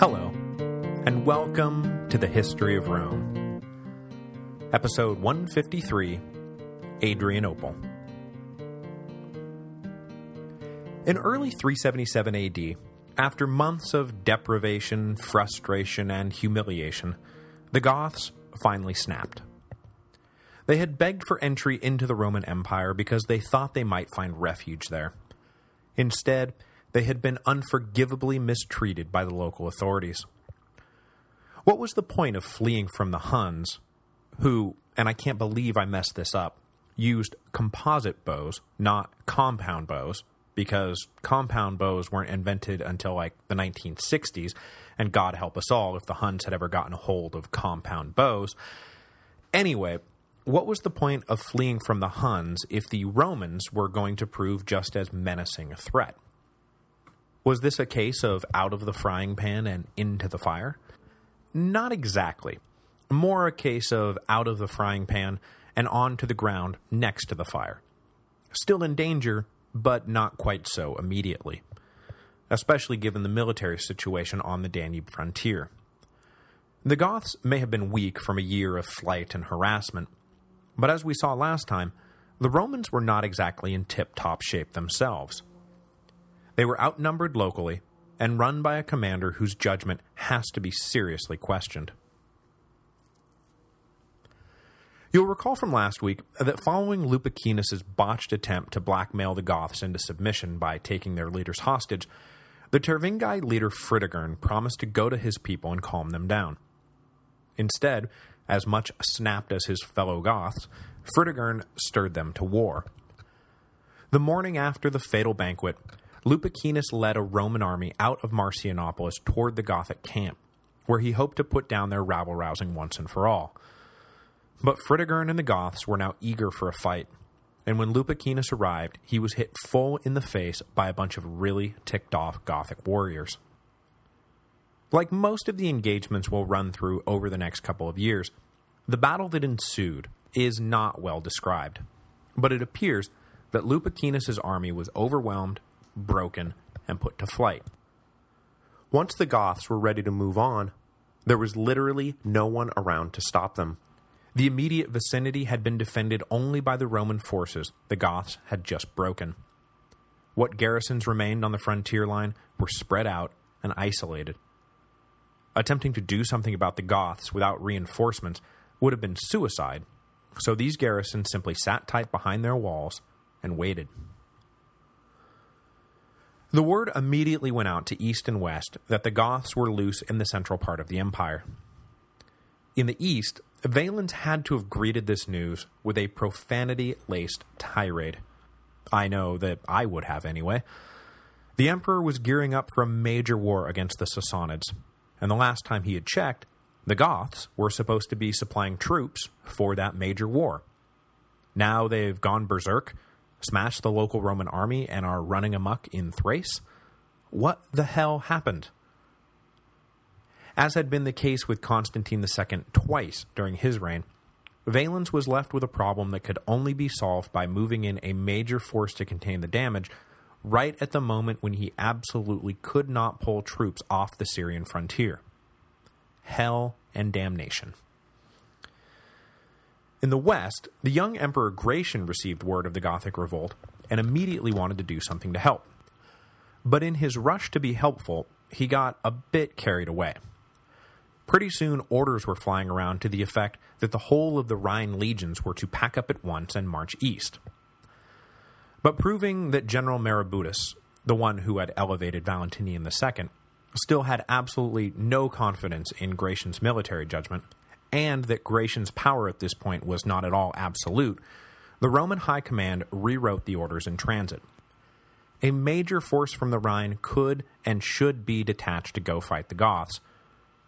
Hello, and welcome to the History of Rome. Episode 153, Adrianople. In early 377 AD, after months of deprivation, frustration, and humiliation, the Goths finally snapped. They had begged for entry into the Roman Empire because they thought they might find refuge there. Instead, they had been unforgivably mistreated by the local authorities. What was the point of fleeing from the Huns, who, and I can't believe I messed this up, used composite bows, not compound bows, because compound bows weren't invented until like the 1960s, and God help us all if the Huns had ever gotten a hold of compound bows. Anyway, what was the point of fleeing from the Huns if the Romans were going to prove just as menacing a threat? Was this a case of out of the frying pan and into the fire? Not exactly. More a case of out of the frying pan and onto the ground next to the fire. Still in danger, but not quite so immediately, especially given the military situation on the Danube frontier. The Goths may have been weak from a year of flight and harassment, but as we saw last time, the Romans were not exactly in tip-top shape themselves. They were outnumbered locally, and run by a commander whose judgment has to be seriously questioned. You'll recall from last week that following Lupicinus's botched attempt to blackmail the Goths into submission by taking their leaders hostage, the Tervingi leader Fritigern promised to go to his people and calm them down. Instead, as much snapped as his fellow Goths, Fritigern stirred them to war. The morning after the fatal banquet, Lupicinus led a Roman army out of Marcianopolis toward the Gothic camp, where he hoped to put down their rabble-rousing once and for all. But Fritigern and the Goths were now eager for a fight, and when Lupicinus arrived, he was hit full in the face by a bunch of really ticked-off Gothic warriors. Like most of the engagements we'll run through over the next couple of years, the battle that ensued is not well described, but it appears that Lupicinus's army was overwhelmed, broken, and put to flight. Once the Goths were ready to move on, there was literally no one around to stop them. The immediate vicinity had been defended only by the Roman forces the Goths had just broken. What garrisons remained on the frontier line were spread out and isolated. Attempting to do something about the Goths without reinforcements would have been suicide, so these garrisons simply sat tight behind their walls and waited. The word immediately went out to east and west that the Goths were loose in the central part of the empire. In the east, Valens had to have greeted this news with a profanity-laced tirade. I know that I would have anyway. The emperor was gearing up for a major war against the Sassanids, and the last time he had checked, the Goths were supposed to be supplying troops for that major war. Now they've gone berserk, smashed the local Roman army, and are running amuck in Thrace? What the hell happened? As had been the case with Constantius II twice during his reign, Valens was left with a problem that could only be solved by moving in a major force to contain the damage right at the moment when he absolutely could not pull troops off the Syrian frontier. Hell and damnation. In the west, the young Emperor Gratian received word of the Gothic revolt and immediately wanted to do something to help. But in his rush to be helpful, he got a bit carried away. Pretty soon orders were flying around to the effect that the whole of the Rhine legions were to pack up at once and march east. But proving that General Merobaudes, the one who had elevated Valentinian II, still had absolutely no confidence in Gratian's military judgment, and that Gratian's power at this point was not at all absolute, the Roman High Command rewrote the orders in transit. A major force from the Rhine could and should be detached to go fight the Goths,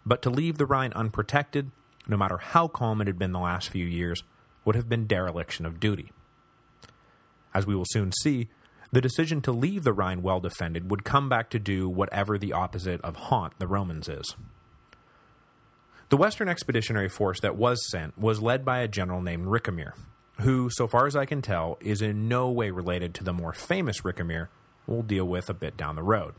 but to leave the Rhine unprotected, no matter how calm it had been the last few years, would have been dereliction of duty. As we will soon see, the decision to leave the Rhine well defended would come back to do whatever the opposite of haunt the Romans is. The Western Expeditionary Force that was sent was led by a general named Ricimer, who, so far as I can tell, is in no way related to the more famous Ricimer we'll deal with a bit down the road.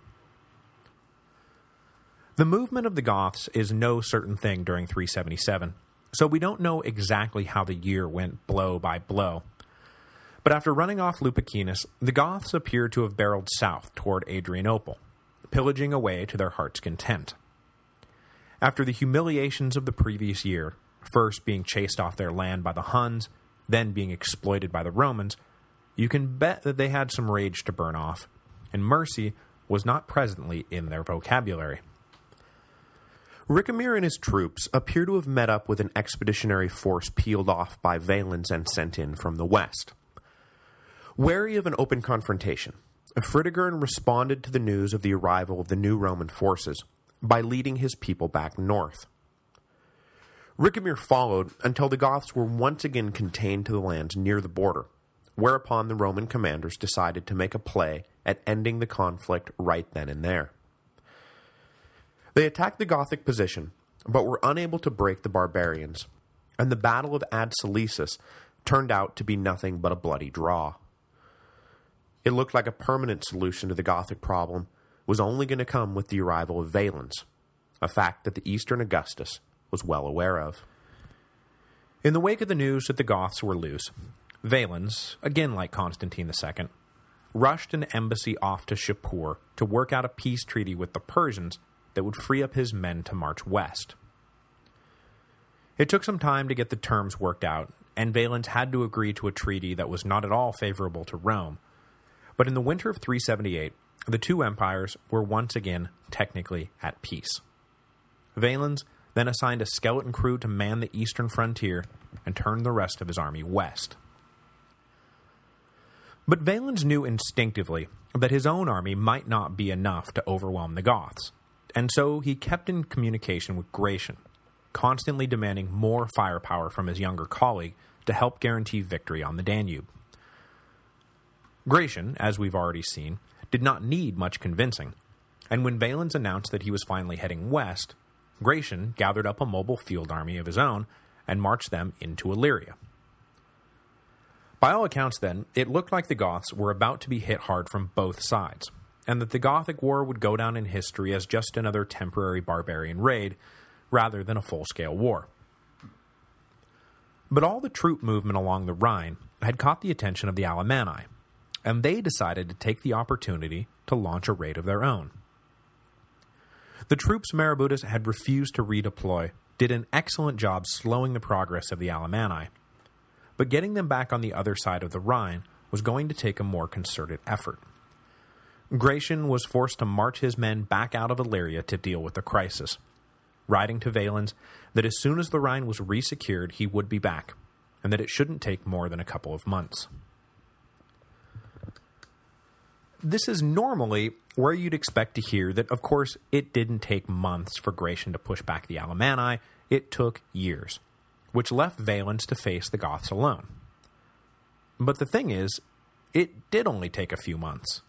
The movement of the Goths is no certain thing during 377, so we don't know exactly how the year went blow by blow. But after running off Lupicinus, the Goths appear to have barreled south toward Adrianople, pillaging away to their heart's content. After the humiliations of the previous year, first being chased off their land by the Huns, then being exploited by the Romans, you can bet that they had some rage to burn off, and mercy was not presently in their vocabulary. Ricimer and his troops appear to have met up with an expeditionary force peeled off by Valens and sent in from the west. Wary of an open confrontation, Fritigern responded to the news of the arrival of the new Roman forces by leading his people back north. Ricimer followed until the Goths were once again contained to the lands near the border, whereupon the Roman commanders decided to make a play at ending the conflict right then and there. They attacked the Gothic position, but were unable to break the barbarians, and the Battle of Ad Salices turned out to be nothing but a bloody draw. It looked like a permanent solution to the Gothic problem was only going to come with the arrival of Valens, a fact that the Eastern Augustus was well aware of. In the wake of the news that the Goths were loose, Valens, again like Constantius II, rushed an embassy off to Shapur to work out a peace treaty with the Persians that would free up his men to march west. It took some time to get the terms worked out, and Valens had to agree to a treaty that was not at all favorable to Rome, but in the winter of 378, the two empires were once again technically at peace. Valens then assigned a skeleton crew to man the eastern frontier and turned the rest of his army west. But Valens knew instinctively that his own army might not be enough to overwhelm the Goths, and so he kept in communication with Gratian, constantly demanding more firepower from his younger colleague to help guarantee victory on the Danube. Gratian, as we've already seen, did not need much convincing, and when Valens announced that he was finally heading west, Gratian gathered up a mobile field army of his own and marched them into Illyria. By all accounts then, it looked like the Goths were about to be hit hard from both sides, and that the Gothic War would go down in history as just another temporary barbarian raid, rather than a full-scale war. But all the troop movement along the Rhine had caught the attention of the Alemanni, and they decided to take the opportunity to launch a raid of their own. The troops Merobaudes had refused to redeploy did an excellent job slowing the progress of the Alemanni, but getting them back on the other side of the Rhine was going to take a more concerted effort. Gratian was forced to march his men back out of Illyria to deal with the crisis, writing to Valens that as soon as the Rhine was resecured he would be back, and that it shouldn't take more than a couple of months. This is normally where you'd expect to hear that, of course, it didn't take months for Gratian to push back the Alemanni, it took years, which left Valens to face the Goths alone. But the thing is, it did only take a few months.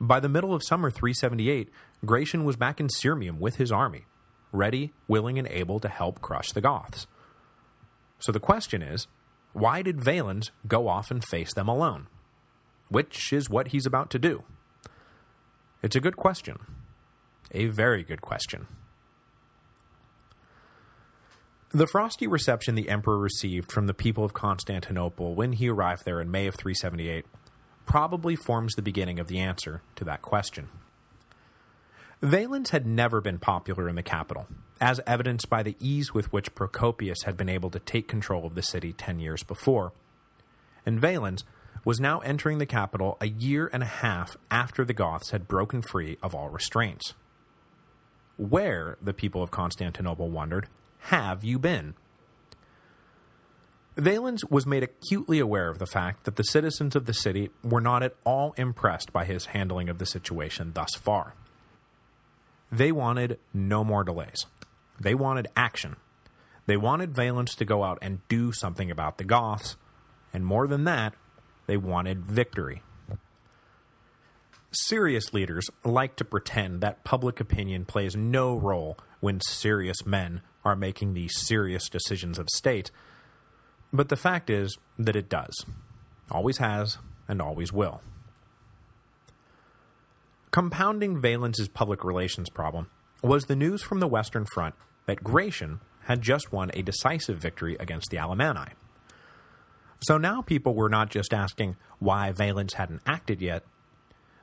By the middle of summer 378, Gratian was back in Sirmium with his army, ready, willing, and able to help crush the Goths. So the question is, why did Valens go off and face them alone? Which is what he's about to do? It's a good question. A very good question. The frosty reception the emperor received from the people of Constantinople when he arrived there in May of 378 probably forms the beginning of the answer to that question. Valens had never been popular in the capital, as evidenced by the ease with which Procopius had been able to take control of the city ten years before, and Valens was now entering the capital a year and a half after the Goths had broken free of all restraints. Where, the people of Constantinople wondered, have you been? Valens was made acutely aware of the fact that the citizens of the city were not at all impressed by his handling of the situation thus far. They wanted no more delays. They wanted action. They wanted Valens to go out and do something about the Goths, and more than that, they wanted victory. Serious leaders like to pretend that public opinion plays no role when serious men are making the serious decisions of state, but the fact is that it does. Always has, and always will. Compounding Valens's public relations problem was the news from the Western Front that Gratian had just won a decisive victory against the Alemanni. So now people were not just asking why Valens hadn't acted yet,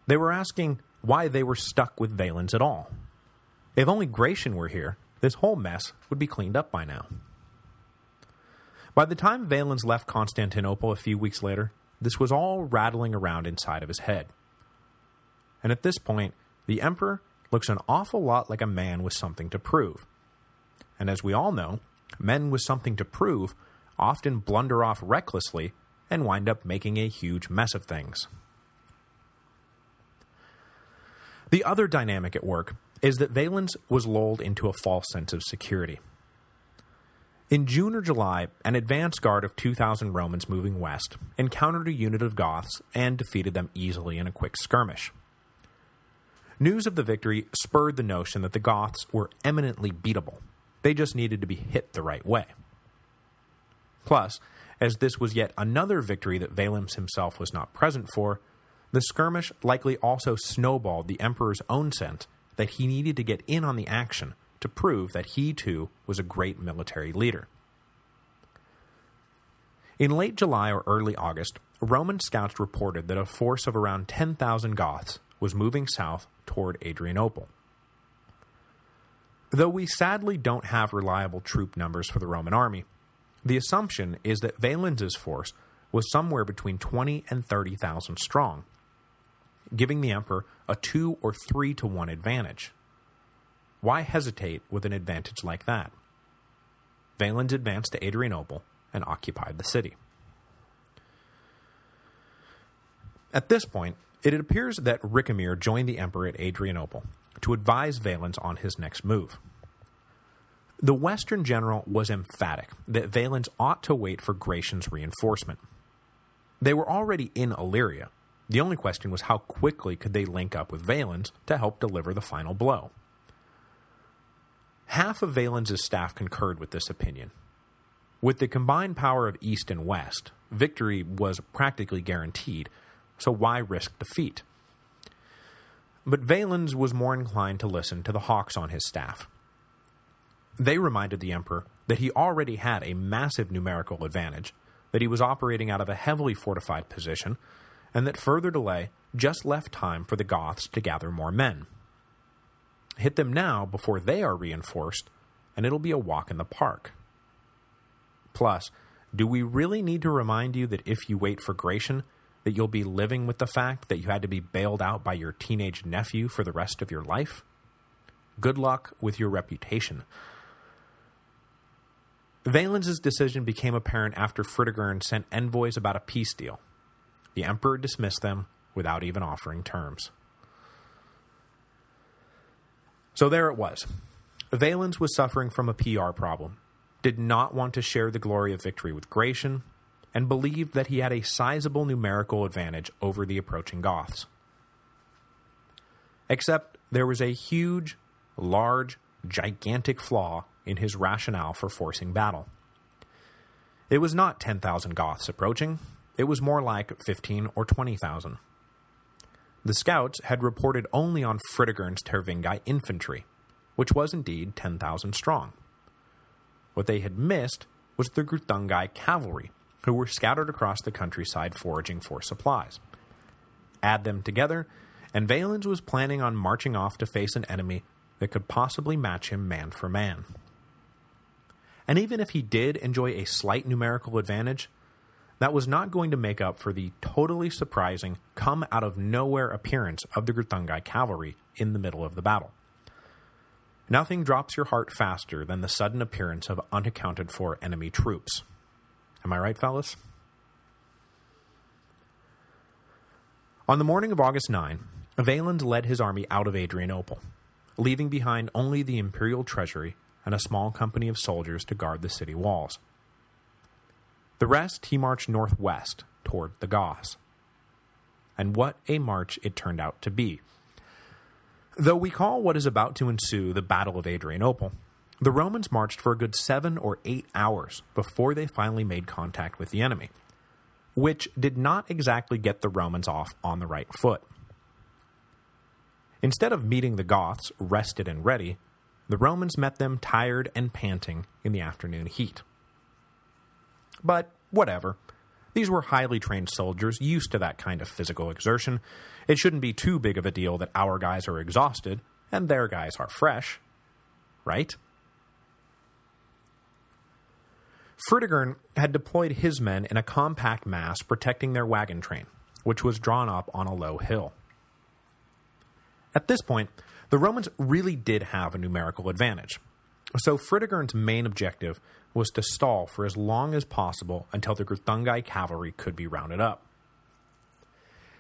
they were asking why they were stuck with Valens at all. If only Gratian were here, this whole mess would be cleaned up by now. By the time Valens left Constantinople a few weeks later, this was all rattling around inside of his head. And at this point, the Emperor looks an awful lot like a man with something to prove. And as we all know, men with something to prove often blunder off recklessly and wind up making a huge mess of things. The other dynamic at work is that Valens was lulled into a false sense of security. In June or July, an advance guard of 2,000 Romans moving west encountered a unit of Goths and defeated them easily in a quick skirmish. News of the victory spurred the notion that the Goths were eminently beatable. They just needed to be hit the right way. Plus, as this was yet another victory that Valens himself was not present for, the skirmish likely also snowballed the Emperor's own sense that he needed to get in on the action to prove that he too was a great military leader. In late July or early August, Roman scouts reported that a force of around 10,000 Goths was moving south toward Adrianople. Though we sadly don't have reliable troop numbers for the Roman army, the assumption is that Valens's force was somewhere between 20 and 30,000 strong, giving the emperor a 2 or 3 to 1 advantage. Why hesitate with an advantage like that? Valens advanced to Adrianople and occupied the city. At this point, it appears that Ricimer joined the emperor at Adrianople to advise Valens on his next move. The Western general was emphatic that Valens ought to wait for Gratian's reinforcement. They were already in Illyria, the only question was how quickly could they link up with Valens to help deliver the final blow. Half of Valens' staff concurred with this opinion. With the combined power of East and West, victory was practically guaranteed, so why risk defeat? But Valens was more inclined to listen to the hawks on his staff. They reminded the emperor that he already had a massive numerical advantage, that he was operating out of a heavily fortified position, and that further delay just left time for the Goths to gather more men. Hit them now before they are reinforced, and it'll be a walk in the park. Plus, do we really need to remind you that if you wait for Gratian, that you'll be living with the fact that you had to be bailed out by your teenage nephew for the rest of your life? Good luck with your reputation. Valens' decision became apparent after Fritigern sent envoys about a peace deal, the emperor dismissed them without even offering terms. So there it was. Valens was suffering from a PR problem, did not want to share the glory of victory with Gratian, and believed that he had a sizable numerical advantage over the approaching Goths. Except there was a huge, large, gigantic flaw in his rationale for forcing battle. It was not 10,000 Goths approaching, it was more like 15 or 20,000. The scouts had reported only on Fritigern's Tervingi infantry, which was indeed 10,000 strong. What they had missed was the Greuthungi cavalry, who were scattered across the countryside foraging for supplies. Add them together, and Valens was planning on marching off to face an enemy that could possibly match him man for man. And even if he did enjoy a slight numerical advantage, that was not going to make up for the totally surprising, come-out-of-nowhere appearance of the Greuthungi cavalry in the middle of the battle. Nothing drops your heart faster than the sudden appearance of unaccounted-for enemy troops. Am I right, fellas? On the morning of August 9, Valens led his army out of Adrianople, leaving behind only the imperial treasury and a small company of soldiers to guard the city walls. The rest he marched northwest toward the Goths. And what a march it turned out to be. Though we call what is about to ensue the Battle of Adrianople, the Romans marched for a good seven or eight hours before they finally made contact with the enemy, which did not exactly get the Romans off on the right foot. Instead of meeting the Goths rested and ready, the Romans met them tired and panting in the afternoon heat. But whatever. These were highly trained soldiers used to that kind of physical exertion. It shouldn't be too big of a deal that our guys are exhausted and their guys are fresh. Right? Fritigern had deployed his men in a compact mass protecting their wagon train, which was drawn up on a low hill. At this point, the Romans really did have a numerical advantage, so Fritigern's main objective was to stall for as long as possible until the Greuthungi cavalry could be rounded up.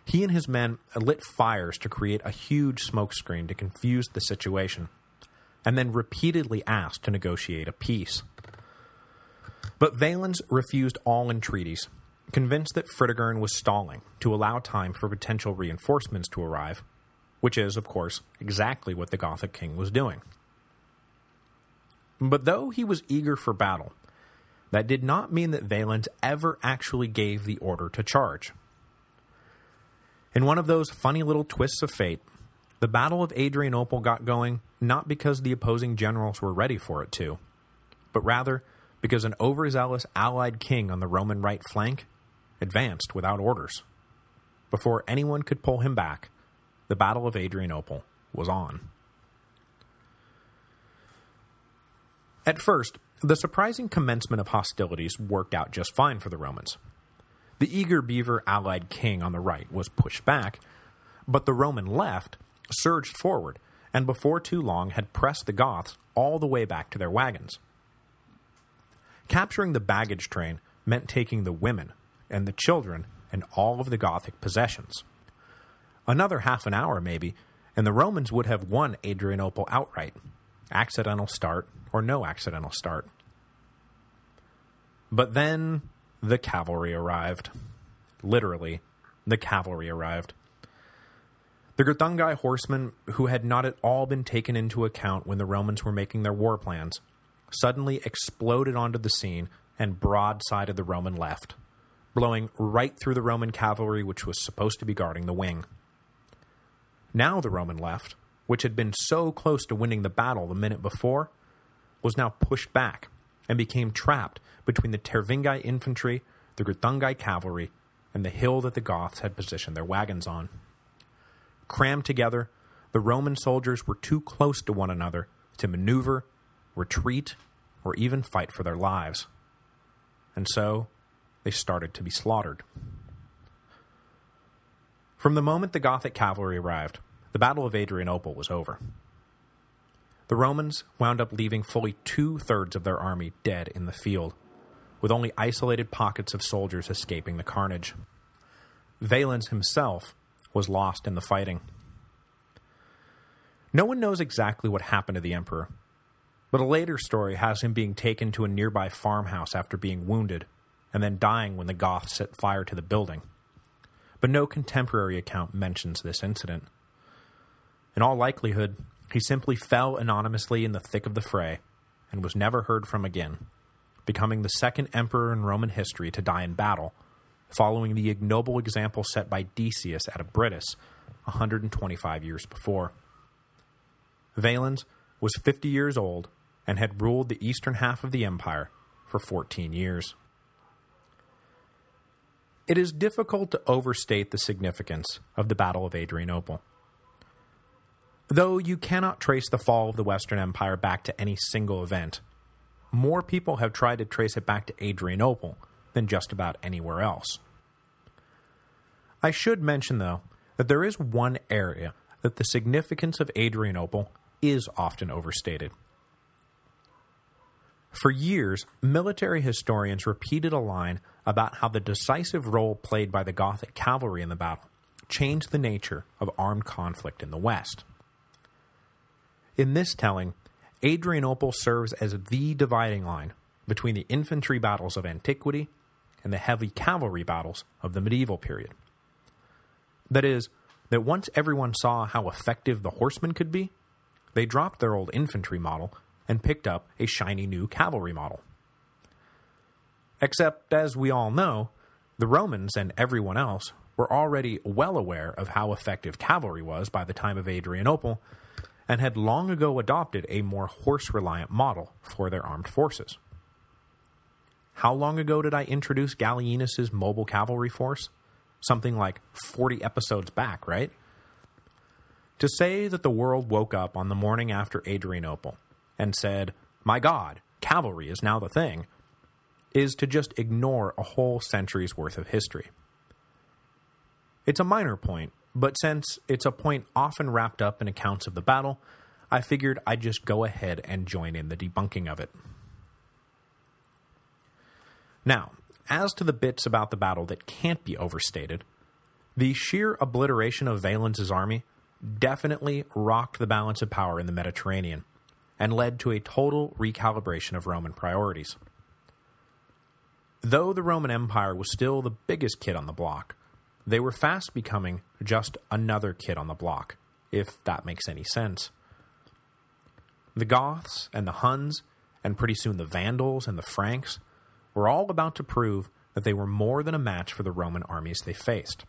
He and his men lit fires to create a huge smokescreen to confuse the situation, and then repeatedly asked to negotiate a peace. But Valens refused all entreaties, convinced that Fritigern was stalling to allow time for potential reinforcements to arrive, which is, of course, exactly what the Gothic king was doing. But though he was eager for battle, that did not mean that Valens ever actually gave the order to charge. In one of those funny little twists of fate, the Battle of Adrianople got going not because the opposing generals were ready for it to, but rather because an overzealous allied king on the Roman right flank advanced without orders. Before anyone could pull him back, the Battle of Adrianople was on. At first, the surprising commencement of hostilities worked out just fine for the Romans. The eager beaver allied king on the right was pushed back, but the Roman left surged forward, and before too long had pressed the Goths all the way back to their wagons. Capturing the baggage train meant taking the women and the children and all of the Gothic possessions. Another half an hour, maybe, and the Romans would have won Adrianople outright. Accidental start or no accidental start. But then the cavalry arrived. Literally, the cavalry arrived. The Greuthungi horsemen, who had not at all been taken into account when the Romans were making their war plans, suddenly exploded onto the scene and broadsided the Roman left, blowing right through the Roman cavalry which was supposed to be guarding the wing. Now the Roman left, which had been so close to winning the battle the minute before, was now pushed back and became trapped between the Tervingi infantry, the Greuthungi cavalry, and the hill that the Goths had positioned their wagons on. Crammed together, the Roman soldiers were too close to one another to maneuver, retreat, or even fight for their lives. And so, they started to be slaughtered. From the moment the Gothic cavalry arrived, the Battle of Adrianople was over. The Romans wound up leaving fully two-thirds of their army dead in the field, with only isolated pockets of soldiers escaping the carnage. Valens himself was lost in the fighting. No one knows exactly what happened to the emperor, but a later story has him being taken to a nearby farmhouse after being wounded, and then dying when the Goths set fire to the building. But no contemporary account mentions this incident. In all likelihood, he simply fell anonymously in the thick of the fray, and was never heard from again, becoming the second emperor in Roman history to die in battle, following the ignoble example set by Decius at Abritus 125 years before. Valens was 50 years old and had ruled the eastern half of the empire for 14 years. It is difficult to overstate the significance of the Battle of Adrianople. Though you cannot trace the fall of the Western Empire back to any single event, more people have tried to trace it back to Adrianople than just about anywhere else. I should mention, though, that there is one area that the significance of Adrianople is often overstated. For years, military historians repeated a line about how the decisive role played by the Gothic cavalry in the battle changed the nature of armed conflict in the West. In this telling, Adrianople serves as the dividing line between the infantry battles of antiquity and the heavy cavalry battles of the medieval period. That is, that once everyone saw how effective the horsemen could be, they dropped their old infantry model and picked up a shiny new cavalry model. Except, as we all know, the Romans and everyone else were already well aware of how effective cavalry was by the time of Adrianople, and had long ago adopted a more horse-reliant model for their armed forces. How long ago did I introduce Gallienus's mobile cavalry force? Something like 40 episodes back, right? To say that the world woke up on the morning after Adrianople and said, my god, cavalry is now the thing, is to just ignore a whole century's worth of history. It's a minor point, but since it's a point often wrapped up in accounts of the battle, I figured I'd just go ahead and join in the debunking of it. Now, as to the bits about the battle that can't be overstated, the sheer obliteration of Valens's army definitely rocked the balance of power in the Mediterranean, and led to a total recalibration of Roman priorities. Though the Roman Empire was still the biggest kid on the block, they were fast becoming just another kid on the block, if that makes any sense. The Goths and the Huns, and pretty soon the Vandals and the Franks, were all about to prove that they were more than a match for the Roman armies they faced.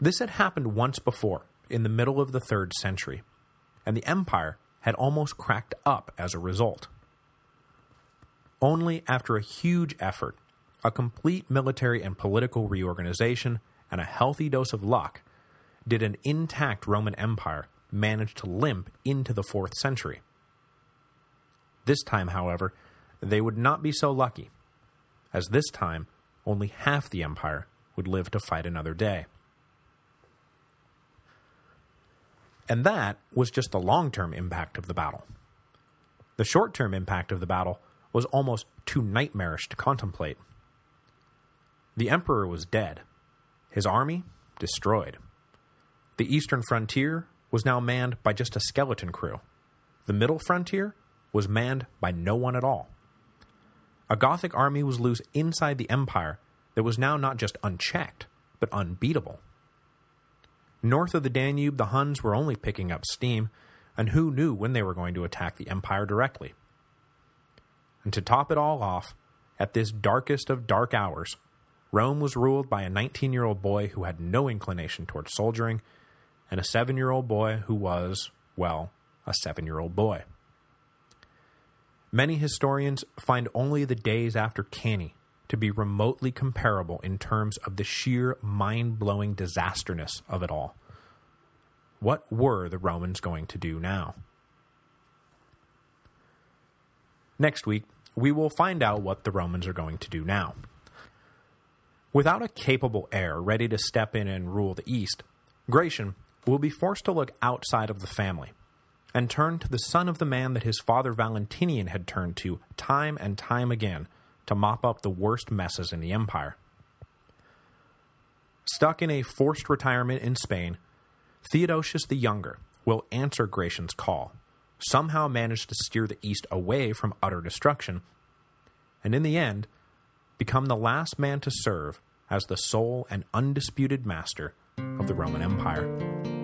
This had happened once before, in the middle of the 3rd century, and the empire had almost cracked up as a result. Only after a huge effort, a complete military and political reorganization, and a healthy dose of luck, did an intact Roman Empire manage to limp into the 4th century. This time, however, they would not be so lucky, as this time only half the empire would live to fight another day. And that was just the long-term impact of the battle. The short-term impact of the battle was almost too nightmarish to contemplate. The emperor was dead, his army destroyed. The eastern frontier was now manned by just a skeleton crew. The middle frontier was manned by no one at all. A Gothic army was loose inside the empire that was now not just unchecked, but unbeatable. North of the Danube, the Huns were only picking up steam, and who knew when they were going to attack the empire directly. And to top it all off, at this darkest of dark hours, Rome was ruled by a 19-year-old boy who had no inclination toward soldiering, and a 7-year-old boy who was, well, a 7-year-old boy. Many historians find only the days after Cannae to be remotely comparable in terms of the sheer mind-blowing disasterness of it all. What were the Romans going to do now? Next week, we will find out what the Romans are going to do now. Without a capable heir ready to step in and rule the East, Gratian will be forced to look outside of the family and turn to the son of the man that his father Valentinian had turned to time and time again to mop up the worst messes in the empire. Stuck in a forced retirement in Spain, Theodosius the Younger will answer Gratian's call, somehow manage to steer the East away from utter destruction, and in the end, become the last man to serve as the sole and undisputed master of the Roman Empire.